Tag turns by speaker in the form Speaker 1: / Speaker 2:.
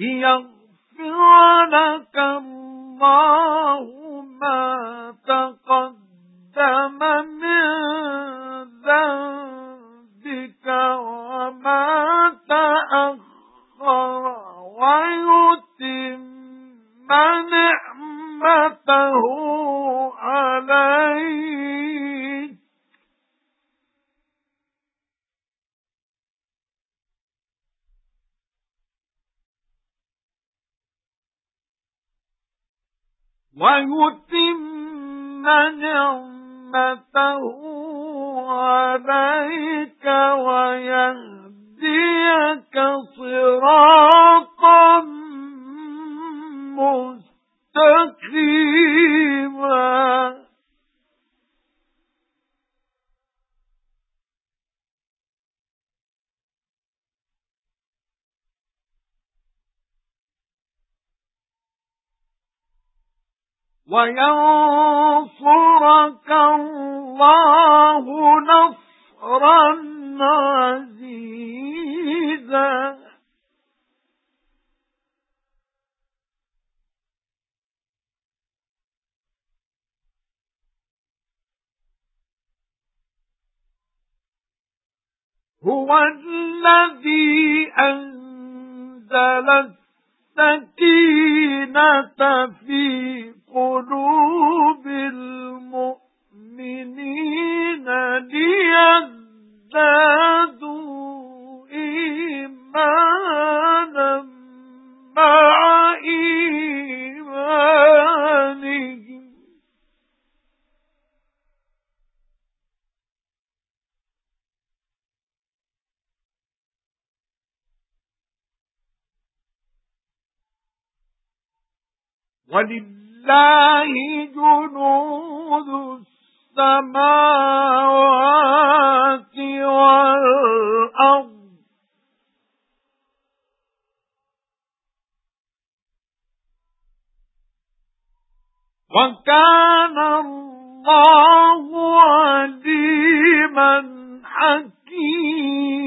Speaker 1: لِيَغْفِرَ لَكَ اللَّهُ مَا تَقَدَّمَ مِنْ ذَنبِكَ وَمَا تَأَخَّرَ وَيُتِمَّ نِعْمَتَهُ عَلَيْكَ وَيَهْدِيَكَ صِرَاطًا مُسْتَقِيمًا. وَيَنصُرَكَ اللَّهُ نَصْرًا عَزِيزًا. هُوَ الَّذِي أَنزَلَ السَّكِينَةَ فِي لِيَزْدَادُوا إِيمَانًا مَعَ إِيمَانِهِمْ. وَلِلَّهِ لِلَّهِ جُنُودُ السَّمَاوَاتِ وَكَانَ اللَّهُ عَلِيمًا حَكِيمًا.